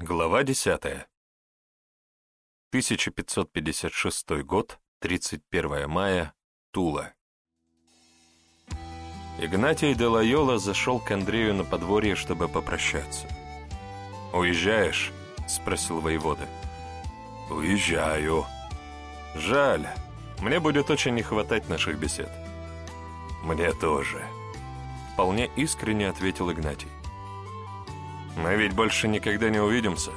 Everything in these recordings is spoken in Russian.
Глава 10. 1556 год, 31 мая, Тула. Игнатий де Лайола зашел к Андрею на подворье, чтобы попрощаться. «Уезжаешь?» — спросил воевода. «Уезжаю». «Жаль. Мне будет очень не хватать наших бесед». «Мне тоже», — вполне искренне ответил Игнатий. Мы ведь больше никогда не увидимся.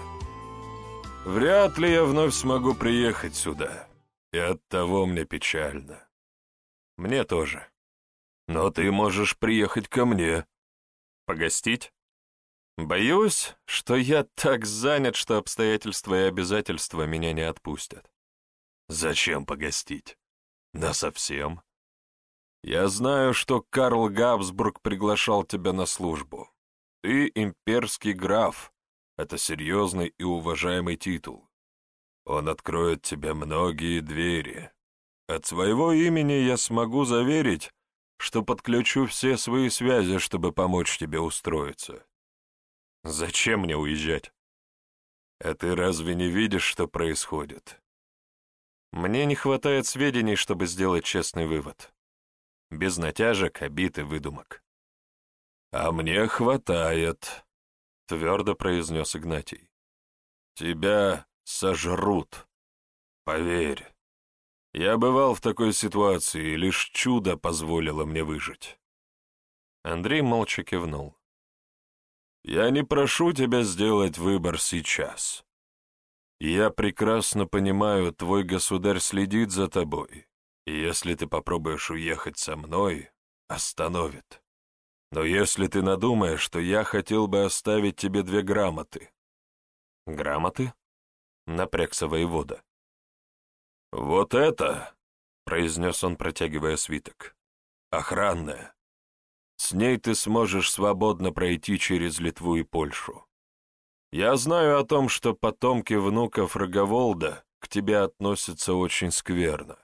Вряд ли я вновь смогу приехать сюда. И оттого мне печально. Мне тоже. Но ты можешь приехать ко мне. Погостить? Боюсь, что я так занят, что обстоятельства и обязательства меня не отпустят. Зачем погостить? Насовсем. Я знаю, что Карл Габсбург приглашал тебя на службу. Ты имперский граф. Это серьезный и уважаемый титул. Он откроет тебе многие двери. От своего имени я смогу заверить, что подключу все свои связи, чтобы помочь тебе устроиться. Зачем мне уезжать? А ты разве не видишь, что происходит? Мне не хватает сведений, чтобы сделать честный вывод. Без натяжек, обид и выдумок. «А мне хватает», — твердо произнес Игнатий. «Тебя сожрут. Поверь. Я бывал в такой ситуации, и лишь чудо позволило мне выжить». Андрей молча кивнул. «Я не прошу тебя сделать выбор сейчас. Я прекрасно понимаю, твой государь следит за тобой, и если ты попробуешь уехать со мной, остановит. Но если ты надумаешь, что я хотел бы оставить тебе две грамоты». «Грамоты?» — напрягся воевода. «Вот это!» — произнес он, протягивая свиток. «Охранная. С ней ты сможешь свободно пройти через Литву и Польшу. Я знаю о том, что потомки внуков Роговолда к тебе относятся очень скверно.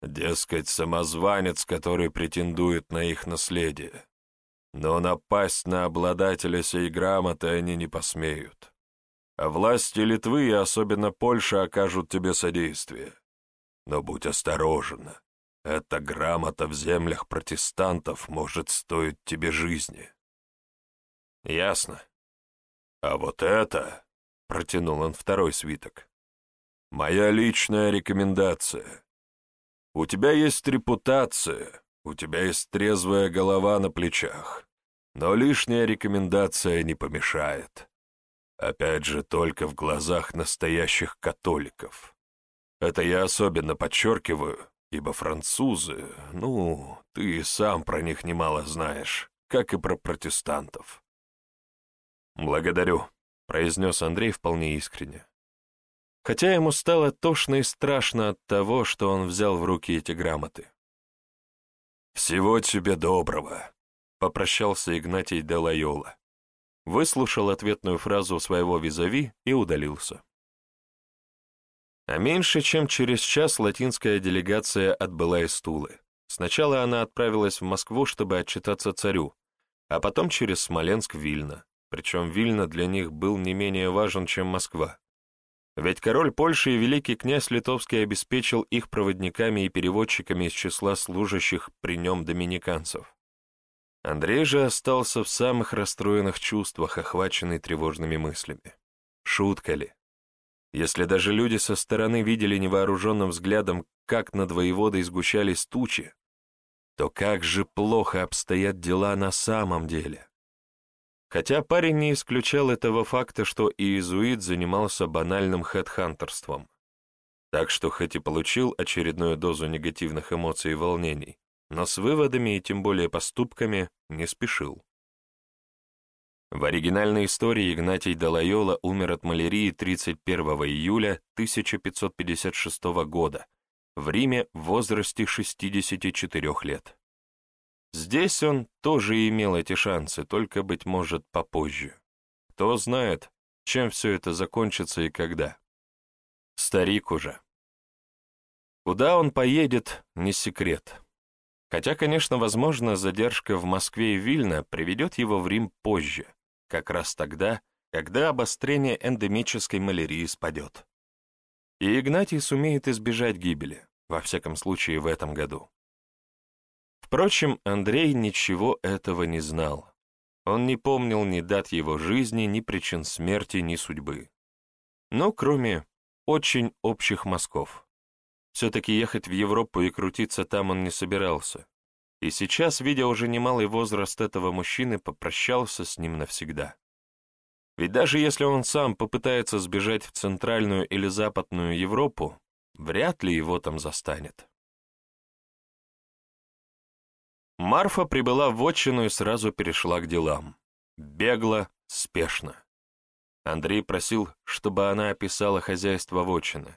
Дескать, самозванец, который претендует на их наследие но напасть на обладателя сей грамоты они не посмеют. А власти Литвы и особенно Польши окажут тебе содействие. Но будь осторожен, эта грамота в землях протестантов может стоить тебе жизни. Ясно. А вот это, — протянул он второй свиток, — моя личная рекомендация. У тебя есть репутация, у тебя есть трезвая голова на плечах, но лишняя рекомендация не помешает. Опять же, только в глазах настоящих католиков. Это я особенно подчеркиваю, ибо французы, ну, ты и сам про них немало знаешь, как и про протестантов. «Благодарю», — произнес Андрей вполне искренне. Хотя ему стало тошно и страшно от того, что он взял в руки эти грамоты. «Всего тебе доброго», — попрощался Игнатий де Лайола. Выслушал ответную фразу своего визави и удалился. А меньше чем через час латинская делегация отбыла из Тулы. Сначала она отправилась в Москву, чтобы отчитаться царю, а потом через Смоленск в Вильно. Причем Вильно для них был не менее важен, чем Москва. Ведь король Польши и великий князь Литовский обеспечил их проводниками и переводчиками из числа служащих при нем доминиканцев. Андрей же остался в самых расстроенных чувствах, охваченный тревожными мыслями. Шутка ли? Если даже люди со стороны видели невооруженным взглядом, как над воеводой сгущались тучи, то как же плохо обстоят дела на самом деле? Хотя парень не исключал этого факта, что иезуит занимался банальным хедхантерством. Так что хоть и получил очередную дозу негативных эмоций и волнений, но с выводами и тем более поступками не спешил. В оригинальной истории Игнатий Далайола умер от малярии 31 июля 1556 года в Риме в возрасте 64 лет. Здесь он тоже имел эти шансы, только, быть может, попозже. Кто знает, чем все это закончится и когда. Старик уже. Куда он поедет, не секрет. Хотя, конечно, возможно, задержка в Москве и Вильно приведет его в Рим позже, как раз тогда, когда обострение эндемической малярии спадет. И Игнатий сумеет избежать гибели, во всяком случае в этом году. Впрочем, Андрей ничего этого не знал. Он не помнил ни дат его жизни, ни причин смерти, ни судьбы. Но кроме очень общих мазков. Все-таки ехать в Европу и крутиться там он не собирался. И сейчас, видя уже немалый возраст этого мужчины, попрощался с ним навсегда. Ведь даже если он сам попытается сбежать в Центральную или Западную Европу, вряд ли его там застанет. Марфа прибыла в отчину и сразу перешла к делам. Бегло, спешно. Андрей просил, чтобы она описала хозяйство вотчины,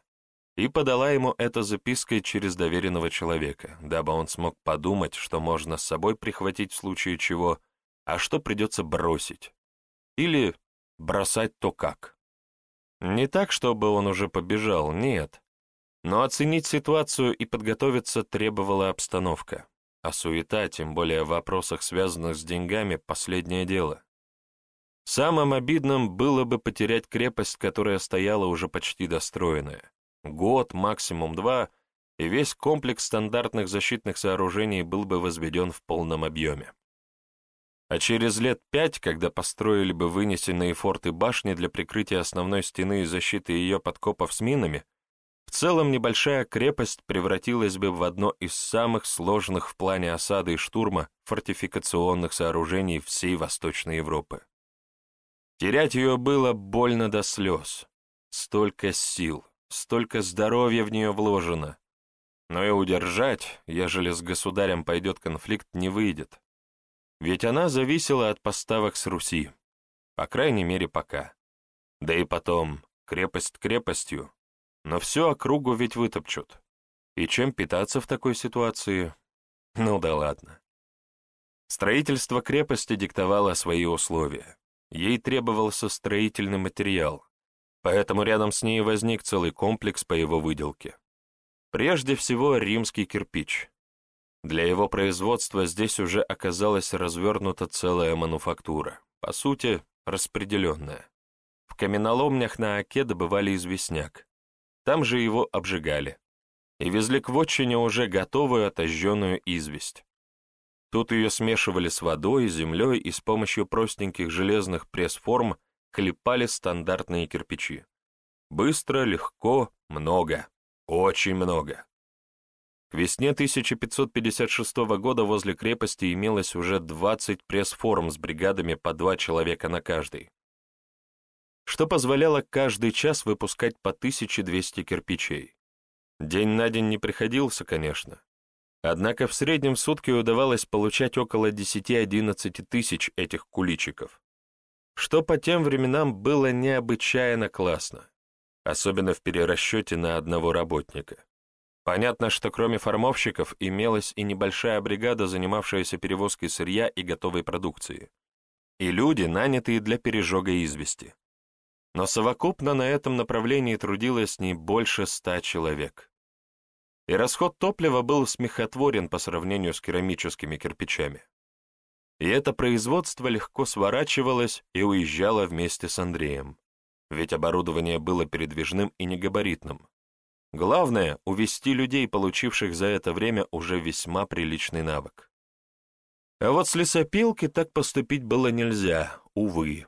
и подала ему это запиской через доверенного человека, дабы он смог подумать, что можно с собой прихватить в случае чего, а что придется бросить. Или бросать то как. Не так, чтобы он уже побежал, нет. Но оценить ситуацию и подготовиться требовала обстановка. А суета, тем более в вопросах, связанных с деньгами, последнее дело. Самым обидным было бы потерять крепость, которая стояла уже почти достроенная. Год, максимум два, и весь комплекс стандартных защитных сооружений был бы возведен в полном объеме. А через лет пять, когда построили бы вынесенные форты башни для прикрытия основной стены и защиты ее подкопов с минами, целом небольшая крепость превратилась бы в одно из самых сложных в плане осады и штурма фортификационных сооружений всей Восточной Европы. Терять ее было больно до слез. Столько сил, столько здоровья в нее вложено. Но и удержать, ежели с государем пойдет конфликт, не выйдет. Ведь она зависела от поставок с Руси. По крайней мере, пока. Да и потом, крепость крепостью, но всю округу ведь вытопчут. И чем питаться в такой ситуации? Ну да ладно. Строительство крепости диктовало свои условия. Ей требовался строительный материал, поэтому рядом с ней возник целый комплекс по его выделке. Прежде всего, римский кирпич. Для его производства здесь уже оказалась развернута целая мануфактура, по сути, распределенная. В каменоломнях на Оке добывали известняк, там же его обжигали. И везли к вотчине уже готовую отожженную известь. Тут ее смешивали с водой, землей и с помощью простеньких железных пресс-форм клепали стандартные кирпичи. Быстро, легко, много, очень много. К весне 1556 года возле крепости имелось уже 20 пресс-форм с бригадами по два человека на каждой что позволяло каждый час выпускать по 1200 кирпичей. День на день не приходился, конечно. Однако в среднем в сутки удавалось получать около 10-11 тысяч этих куличиков, что по тем временам было необычайно классно, особенно в перерасчете на одного работника. Понятно, что кроме формовщиков имелась и небольшая бригада, занимавшаяся перевозкой сырья и готовой продукции, и люди, нанятые для пережога извести но совокупно на этом направлении трудилось не больше ста человек. И расход топлива был смехотворен по сравнению с керамическими кирпичами. И это производство легко сворачивалось и уезжало вместе с Андреем, ведь оборудование было передвижным и негабаритным. Главное — увести людей, получивших за это время уже весьма приличный навык. А вот с лесопилки так поступить было нельзя, увы.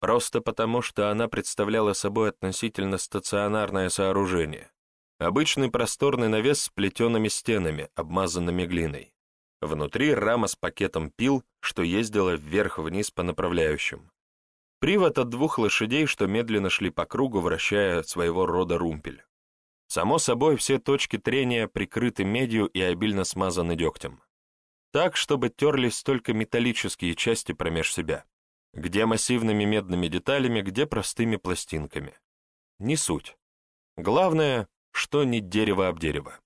Просто потому, что она представляла собой относительно стационарное сооружение. Обычный просторный навес с плетеными стенами, обмазанными глиной. Внутри рама с пакетом пил, что ездила вверх-вниз по направляющим. Привод от двух лошадей, что медленно шли по кругу, вращая своего рода румпель. Само собой, все точки трения прикрыты медью и обильно смазаны дегтем. Так, чтобы терлись только металлические части промеж себя где массивными медными деталями, где простыми пластинками. Не суть. Главное, что не дерево об дерево.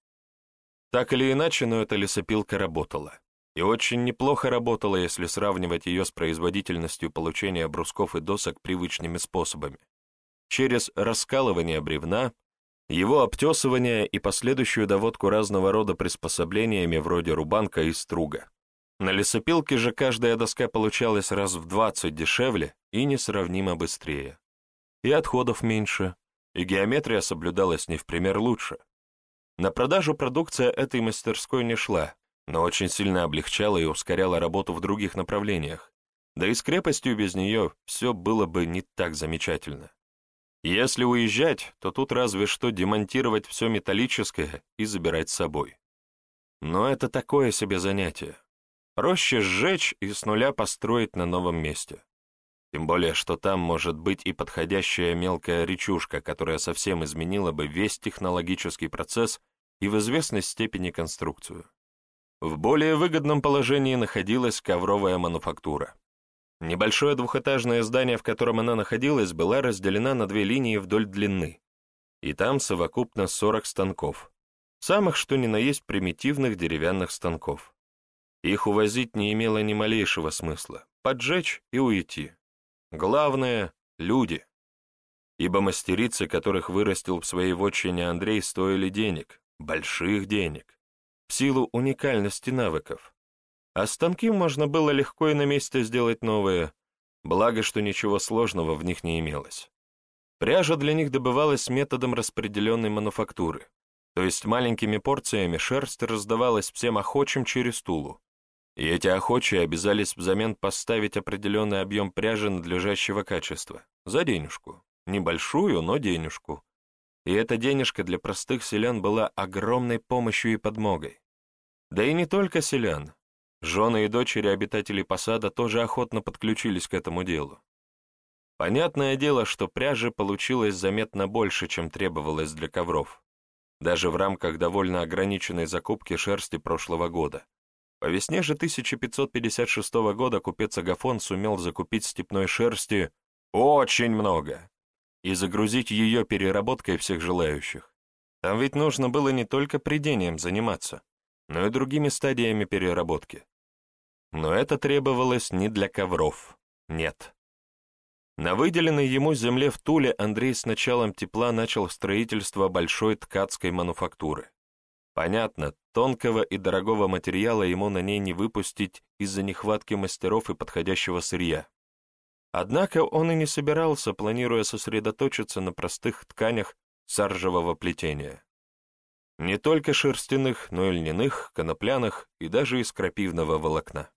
Так или иначе, но эта лесопилка работала. И очень неплохо работала, если сравнивать ее с производительностью получения брусков и досок привычными способами. Через раскалывание бревна, его обтесывание и последующую доводку разного рода приспособлениями вроде рубанка и струга. На лесопилке же каждая доска получалась раз в двадцать дешевле и несравнимо быстрее. И отходов меньше, и геометрия соблюдалась не в пример лучше. На продажу продукция этой мастерской не шла, но очень сильно облегчала и ускоряла работу в других направлениях, да и с крепостью без нее все было бы не так замечательно. Если уезжать, то тут разве что демонтировать все металлическое и забирать с собой. Но это такое себе занятие. Проще сжечь и с нуля построить на новом месте. Тем более, что там может быть и подходящая мелкая речушка, которая совсем изменила бы весь технологический процесс и в известной степени конструкцию. В более выгодном положении находилась ковровая мануфактура. Небольшое двухэтажное здание, в котором она находилась, была разделена на две линии вдоль длины. И там совокупно 40 станков. Самых что ни на есть примитивных деревянных станков. Их увозить не имело ни малейшего смысла. Поджечь и уйти. Главное — люди. Ибо мастерицы, которых вырастил в своей вотчине Андрей, стоили денег, больших денег, в силу уникальности навыков. А станки можно было легко и на месте сделать новые, благо, что ничего сложного в них не имелось. Пряжа для них добывалась методом распределенной мануфактуры, то есть маленькими порциями шерсть раздавалась всем охочим через тулу, и эти охочие обязались взамен поставить определенный объем пряжи надлежащего качества, за денежку, небольшую, но денежку. И эта денежка для простых селян была огромной помощью и подмогой. Да и не только селян, Жены и дочери обитателей посада тоже охотно подключились к этому делу. Понятное дело, что пряжи получилось заметно больше, чем требовалось для ковров, даже в рамках довольно ограниченной закупки шерсти прошлого года. По весне же 1556 года купец Агафон сумел закупить степной шерсти очень много и загрузить ее переработкой всех желающих. Там ведь нужно было не только придением заниматься, но и другими стадиями переработки. Но это требовалось не для ковров, нет. На выделенной ему земле в Туле Андрей с началом тепла начал строительство большой ткацкой мануфактуры. Понятно, тонкого и дорогого материала ему на ней не выпустить из-за нехватки мастеров и подходящего сырья. Однако он и не собирался, планируя сосредоточиться на простых тканях саржевого плетения. Не только шерстяных, но и льняных, конопляных и даже из крапивного волокна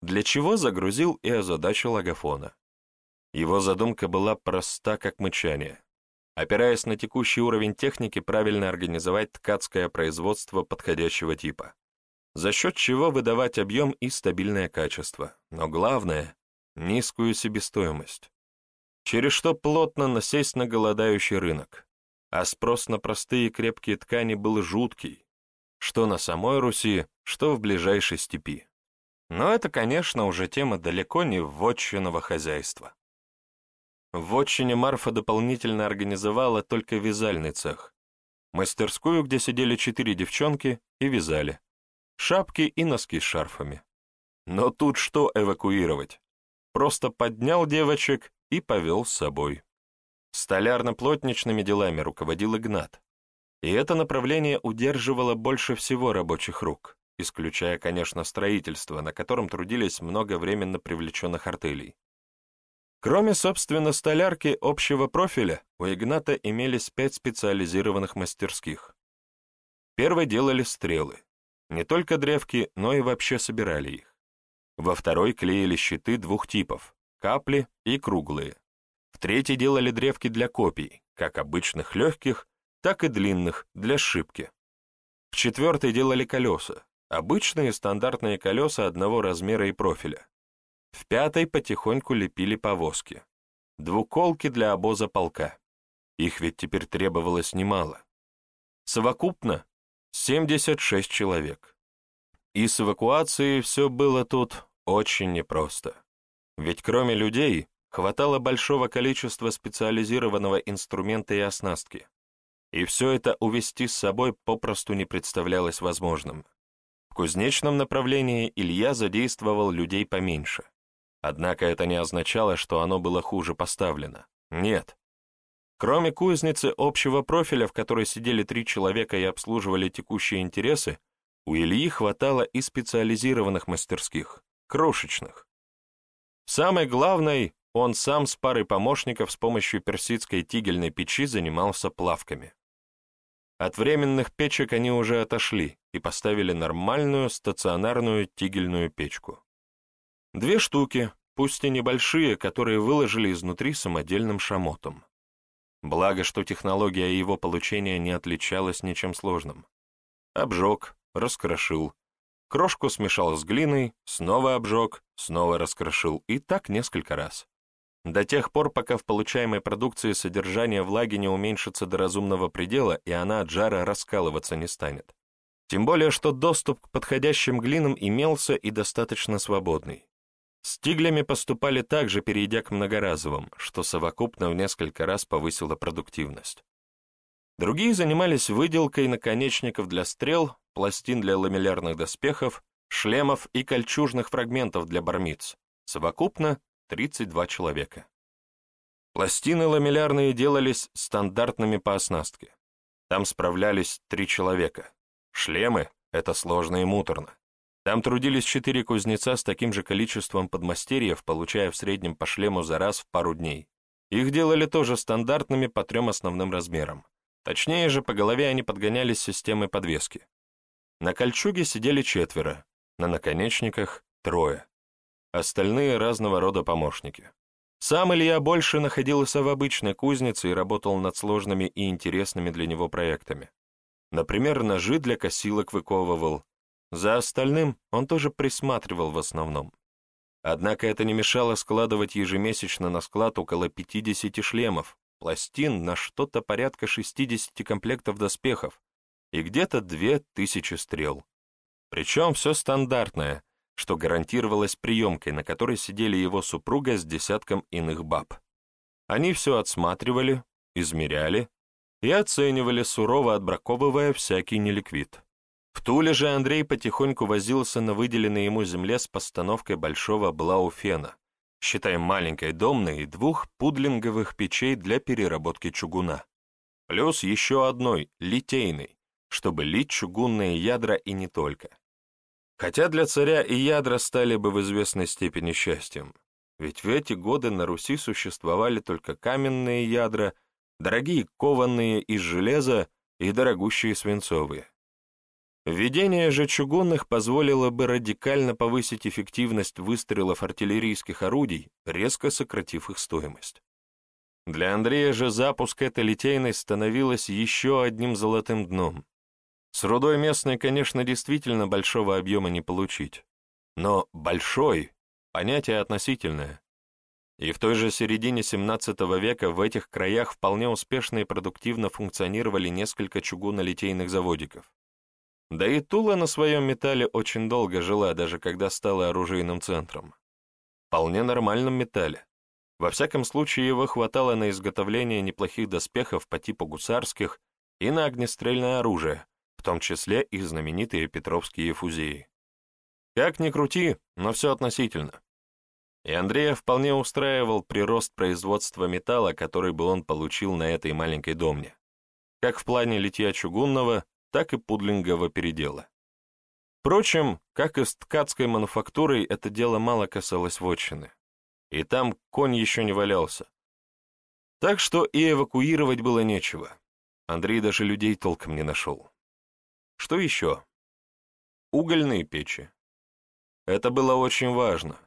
для чего загрузил и озадачил Агафона. Его задумка была проста, как мычание. Опираясь на текущий уровень техники, правильно организовать ткацкое производство подходящего типа, за счет чего выдавать объем и стабильное качество, но главное — низкую себестоимость, через что плотно насесть на голодающий рынок, а спрос на простые крепкие ткани был жуткий, что на самой Руси, что в ближайшей степи. Но это, конечно, уже тема далеко не вотчинного хозяйства. В вотчине Марфа дополнительно организовала только вязальный цех. Мастерскую, где сидели четыре девчонки и вязали. Шапки и носки с шарфами. Но тут что эвакуировать? Просто поднял девочек и повел с собой. Столярно-плотничными делами руководил Игнат. И это направление удерживало больше всего рабочих рук исключая, конечно, строительство, на котором трудились много временно привлеченных артелей. Кроме, собственно, столярки общего профиля, у Игната имелись пять специализированных мастерских. Первой делали стрелы. Не только древки, но и вообще собирали их. Во второй клеили щиты двух типов — капли и круглые. В третьей делали древки для копий, как обычных легких, так и длинных, для сшибки. В четвертой делали колеса, Обычные стандартные колеса одного размера и профиля. В пятой потихоньку лепили повозки. Двуколки для обоза полка. Их ведь теперь требовалось немало. Совокупно 76 человек. И с эвакуацией все было тут очень непросто. Ведь кроме людей хватало большого количества специализированного инструмента и оснастки. И все это увести с собой попросту не представлялось возможным кузнечном направлении Илья задействовал людей поменьше. Однако это не означало, что оно было хуже поставлено. Нет. Кроме кузницы общего профиля, в которой сидели три человека и обслуживали текущие интересы, у Ильи хватало и специализированных мастерских, крошечных. Самой главной, он сам с парой помощников с помощью персидской тигельной печи занимался плавками. От временных печек они уже отошли и поставили нормальную стационарную тигельную печку. Две штуки, пусть и небольшие, которые выложили изнутри самодельным шамотом. Благо, что технология его получения не отличалась ничем сложным. Обжег, раскрошил. Крошку смешал с глиной, снова обжег, снова раскрошил, и так несколько раз. До тех пор, пока в получаемой продукции содержание влаги не уменьшится до разумного предела, и она от жара раскалываться не станет. Тем более, что доступ к подходящим глинам имелся и достаточно свободный. С тиглями поступали также, перейдя к многоразовым, что совокупно в несколько раз повысило продуктивность. Другие занимались выделкой наконечников для стрел, пластин для ламеллярных доспехов, шлемов и кольчужных фрагментов для бармиц. Совокупно 32 человека. Пластины ламеллярные делались стандартными по оснастке. Там справлялись три человека. Шлемы — это сложно и муторно. Там трудились четыре кузнеца с таким же количеством подмастерьев, получая в среднем по шлему за раз в пару дней. Их делали тоже стандартными по трем основным размерам. Точнее же, по голове они подгонялись системой подвески. На кольчуге сидели четверо, на наконечниках — трое остальные разного рода помощники. Сам Илья больше находился в обычной кузнице и работал над сложными и интересными для него проектами. Например, ножи для косилок выковывал. За остальным он тоже присматривал в основном. Однако это не мешало складывать ежемесячно на склад около 50 шлемов, пластин на что-то порядка 60 комплектов доспехов и где-то 2000 стрел. Причем все стандартное, что гарантировалось приемкой, на которой сидели его супруга с десятком иных баб. Они все отсматривали, измеряли и оценивали, сурово отбраковывая всякий неликвид. В Туле же Андрей потихоньку возился на выделенной ему земле с постановкой большого блауфена, считая маленькой домной и двух пудлинговых печей для переработки чугуна. Плюс еще одной, литейной, чтобы лить чугунные ядра и не только. Хотя для царя и ядра стали бы в известной степени счастьем, ведь в эти годы на Руси существовали только каменные ядра, дорогие кованные из железа и дорогущие свинцовые. Введение же чугунных позволило бы радикально повысить эффективность выстрелов артиллерийских орудий, резко сократив их стоимость. Для Андрея же запуск этой литейной становилось еще одним золотым дном, с рудой местной, конечно, действительно большого объема не получить. Но «большой» — понятие относительное. И в той же середине XVII века в этих краях вполне успешно и продуктивно функционировали несколько чугунолитейных заводиков. Да и Тула на своем металле очень долго жила, даже когда стала оружейным центром. Вполне нормальном металле. Во всяком случае, его хватало на изготовление неплохих доспехов по типу гусарских и на огнестрельное оружие, в том числе и знаменитые петровские фузеи. Как ни крути, но все относительно. И Андрея вполне устраивал прирост производства металла, который бы он получил на этой маленькой домне, как в плане литья чугунного, так и пудлингового передела. Впрочем, как и с ткацкой мануфактурой, это дело мало касалось вотчины. И там конь еще не валялся. Так что и эвакуировать было нечего. Андрей даже людей толком не нашел. Что еще? Угольные печи. Это было очень важно.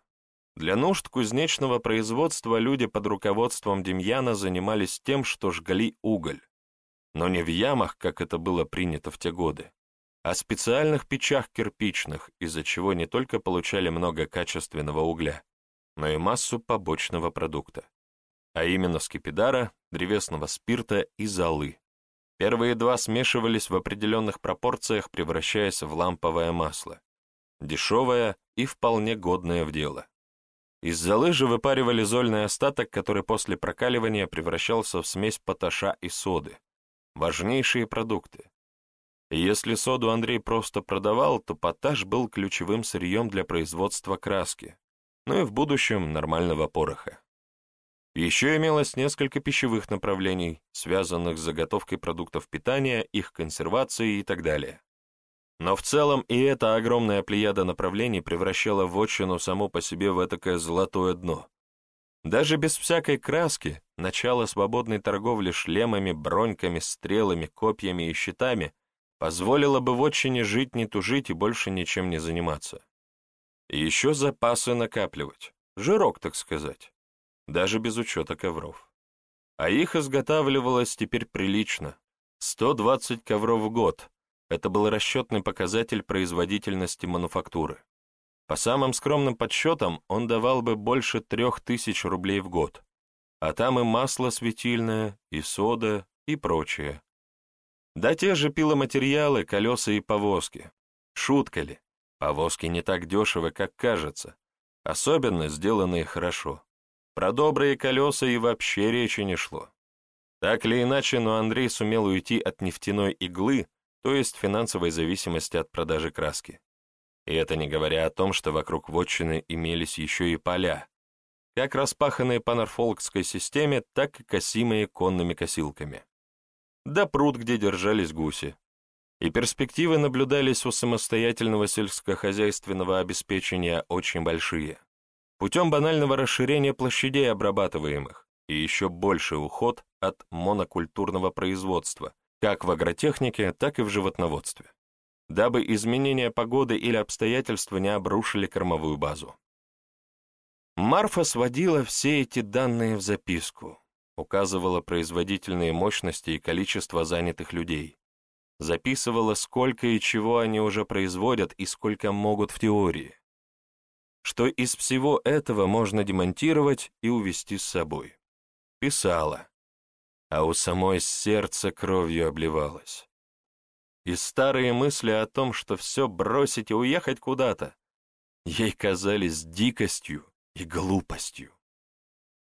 Для нужд кузнечного производства люди под руководством Демьяна занимались тем, что жгли уголь. Но не в ямах, как это было принято в те годы, а специальных печах кирпичных, из-за чего не только получали много качественного угля, но и массу побочного продукта, а именно скипидара, древесного спирта и золы. Первые два смешивались в определенных пропорциях, превращаясь в ламповое масло. Дешевое и вполне годное в дело. Из золы же выпаривали зольный остаток, который после прокаливания превращался в смесь поташа и соды. Важнейшие продукты. И если соду Андрей просто продавал, то поташ был ключевым сырьем для производства краски, ну и в будущем нормального пороха. Еще имелось несколько пищевых направлений, связанных с заготовкой продуктов питания, их консервацией и так далее. Но в целом и эта огромная плеяда направлений превращала вотчину само по себе в этакое золотое дно. Даже без всякой краски начало свободной торговли шлемами, броньками, стрелами, копьями и щитами позволило бы в отчине жить не тужить и больше ничем не заниматься. И еще запасы накапливать, жирок, так сказать, даже без учета ковров. А их изготавливалось теперь прилично, 120 ковров в год, это был расчетный показатель производительности мануфактуры. По самым скромным подсчетам, он давал бы больше трех тысяч рублей в год. А там и масло светильное, и сода, и прочее. Да те же пиломатериалы, колеса и повозки. Шутка ли? Повозки не так дешевы, как кажется. Особенно сделанные хорошо. Про добрые колеса и вообще речи не шло. Так или иначе, но Андрей сумел уйти от нефтяной иглы, то есть финансовой зависимости от продажи краски. И это не говоря о том, что вокруг вотчины имелись еще и поля, как распаханные по норфолкской системе, так и косимые конными косилками. Да пруд, где держались гуси. И перспективы наблюдались у самостоятельного сельскохозяйственного обеспечения очень большие. Путем банального расширения площадей обрабатываемых и еще больше уход от монокультурного производства, как в агротехнике, так и в животноводстве, дабы изменения погоды или обстоятельства не обрушили кормовую базу. Марфа сводила все эти данные в записку, указывала производительные мощности и количество занятых людей, записывала, сколько и чего они уже производят и сколько могут в теории, что из всего этого можно демонтировать и увести с собой. Писала, а у самой сердце кровью обливалось. И старые мысли о том, что все бросить и уехать куда-то, ей казались дикостью и глупостью.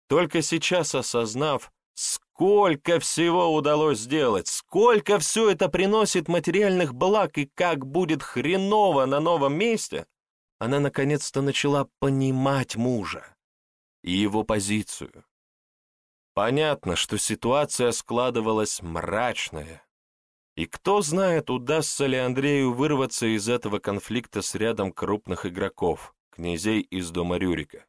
Только сейчас осознав, сколько всего удалось сделать, сколько все это приносит материальных благ и как будет хреново на новом месте, она наконец-то начала понимать мужа и его позицию. Понятно, что ситуация складывалась мрачная. И кто знает, удастся ли Андрею вырваться из этого конфликта с рядом крупных игроков, князей из дома Рюрика.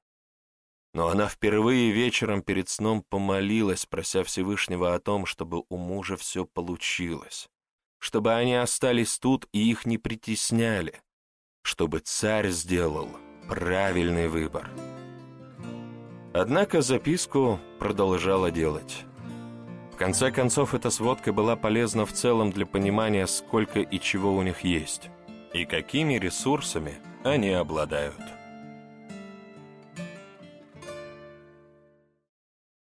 Но она впервые вечером перед сном помолилась, прося Всевышнего о том, чтобы у мужа все получилось, чтобы они остались тут и их не притесняли, чтобы царь сделал правильный выбор. Однако записку продолжала делать. В конце концов, эта сводка была полезна в целом для понимания, сколько и чего у них есть, и какими ресурсами они обладают.